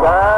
Good.